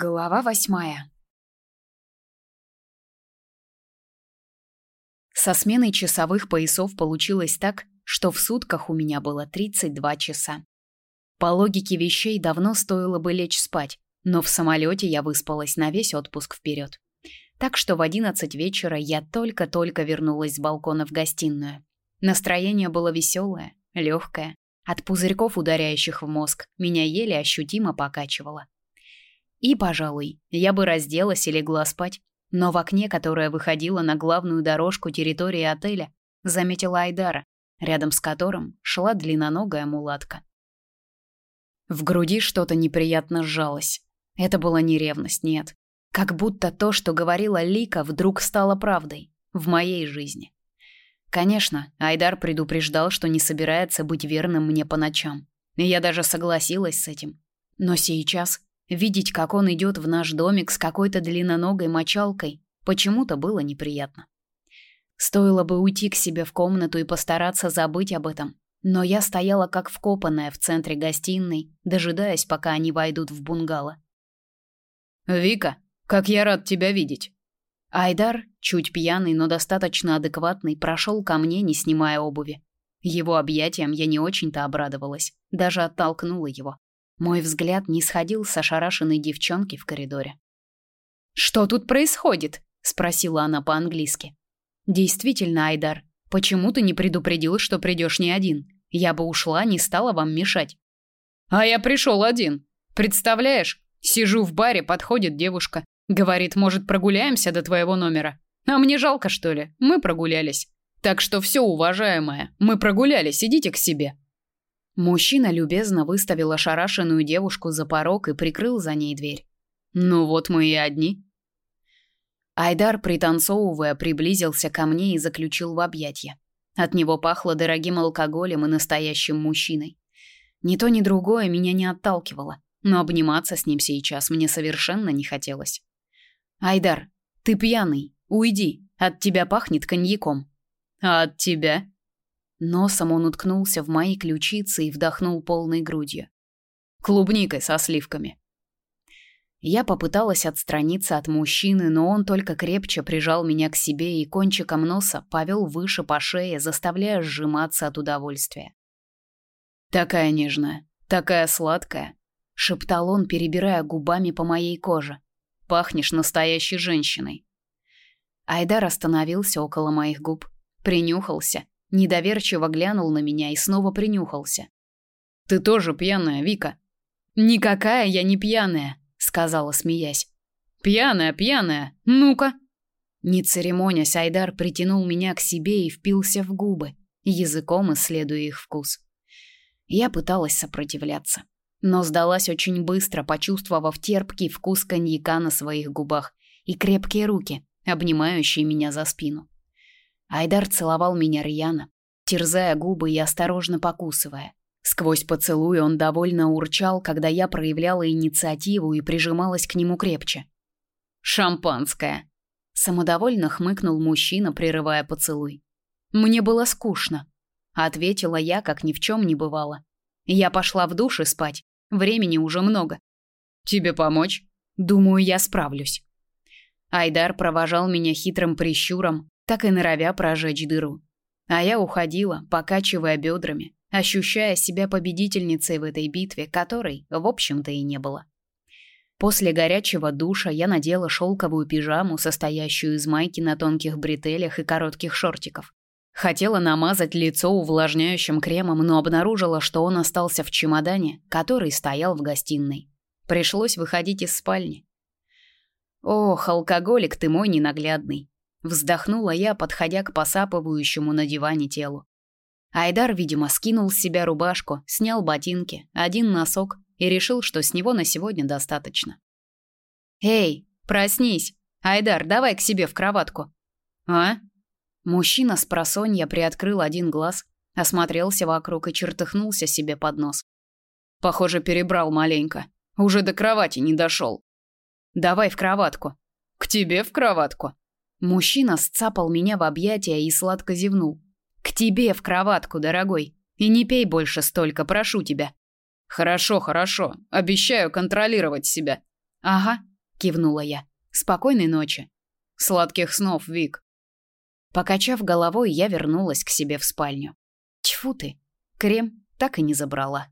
Глава восьмая. Со сменой часовых поясов получилось так, что в сутках у меня было 32 часа. По логике вещей давно стоило бы лечь спать, но в самолете я выспалась на весь отпуск вперед. Так что в 11 вечера я только-только вернулась с балкона в гостиную. Настроение было веселое, легкое. От пузырьков, ударяющих в мозг, меня еле ощутимо покачивало. И, пожалуй, я бы разделась и легла спать, но в окне, которое выходило на главную дорожку территории отеля, заметила Айдара, рядом с которым шла длинноногая мулатка. В груди что-то неприятно сжалось. Это была не ревность, нет. Как будто то, что говорила Лика, вдруг стало правдой в моей жизни. Конечно, Айдар предупреждал, что не собирается быть верным мне по ночам. И я даже согласилась с этим. Но сейчас Видеть, как он идет в наш домик с какой-то длинноногой мочалкой, почему-то было неприятно. Стоило бы уйти к себе в комнату и постараться забыть об этом, но я стояла как вкопанная в центре гостиной, дожидаясь, пока они войдут в бунгало. «Вика, как я рад тебя видеть!» Айдар, чуть пьяный, но достаточно адекватный, прошел ко мне, не снимая обуви. Его объятиям я не очень-то обрадовалась, даже оттолкнула его. Мой взгляд не сходил с ошарашенной девчонки в коридоре. «Что тут происходит?» — спросила она по-английски. «Действительно, Айдар, почему ты не предупредил, что придешь не один? Я бы ушла, не стала вам мешать». «А я пришел один. Представляешь, сижу в баре, подходит девушка. Говорит, может, прогуляемся до твоего номера. А мне жалко, что ли? Мы прогулялись. Так что все, уважаемая, мы прогулялись, идите к себе». Мужчина любезно выставил ошарашенную девушку за порог и прикрыл за ней дверь. «Ну вот мы и одни». Айдар, пританцовывая, приблизился ко мне и заключил в объятья. От него пахло дорогим алкоголем и настоящим мужчиной. Ни то, ни другое меня не отталкивало, но обниматься с ним сейчас мне совершенно не хотелось. «Айдар, ты пьяный, уйди, от тебя пахнет коньяком». «А от тебя?» Носом он уткнулся в мои ключицы и вдохнул полной грудью. Клубникой со сливками. Я попыталась отстраниться от мужчины, но он только крепче прижал меня к себе и кончиком носа повел выше по шее, заставляя сжиматься от удовольствия. «Такая нежная, такая сладкая», — шептал он, перебирая губами по моей коже. «Пахнешь настоящей женщиной». Айдар остановился около моих губ, принюхался Недоверчиво глянул на меня и снова принюхался. Ты тоже пьяная, Вика. Никакая я не пьяная, сказала, смеясь. Пьяная, пьяная. Ну-ка. Не церемонясь, Айдар притянул меня к себе и впился в губы, языком исследуя их вкус. Я пыталась сопротивляться, но сдалась очень быстро, почувствовав терпкий вкус коньяка на своих губах и крепкие руки, обнимающие меня за спину. Айдар целовал меня рьяно, терзая губы и осторожно покусывая. Сквозь поцелуй он довольно урчал, когда я проявляла инициативу и прижималась к нему крепче. «Шампанское!» Самодовольно хмыкнул мужчина, прерывая поцелуй. «Мне было скучно», — ответила я, как ни в чем не бывало. Я пошла в душ и спать. Времени уже много. «Тебе помочь?» «Думаю, я справлюсь». Айдар провожал меня хитрым прищуром, так и норовя прожечь дыру. А я уходила, покачивая бедрами, ощущая себя победительницей в этой битве, которой, в общем-то, и не было. После горячего душа я надела шелковую пижаму, состоящую из майки на тонких бретелях и коротких шортиков. Хотела намазать лицо увлажняющим кремом, но обнаружила, что он остался в чемодане, который стоял в гостиной. Пришлось выходить из спальни. Ох, алкоголик ты мой ненаглядный. Вздохнула я, подходя к посапывающему на диване телу. Айдар, видимо, скинул с себя рубашку, снял ботинки, один носок и решил, что с него на сегодня достаточно. «Эй, проснись! Айдар, давай к себе в кроватку!» «А?» Мужчина с просонья приоткрыл один глаз, осмотрелся вокруг и чертыхнулся себе под нос. «Похоже, перебрал маленько. Уже до кровати не дошел. Давай в кроватку». «К тебе в кроватку?» Мужчина сцапал меня в объятия и сладко зевнул. «К тебе в кроватку, дорогой. И не пей больше столько, прошу тебя». «Хорошо, хорошо. Обещаю контролировать себя». «Ага, кивнула я. Спокойной ночи. Сладких снов, Вик. Покачав головой, я вернулась к себе в спальню. Тьфу ты. Крем так и не забрала.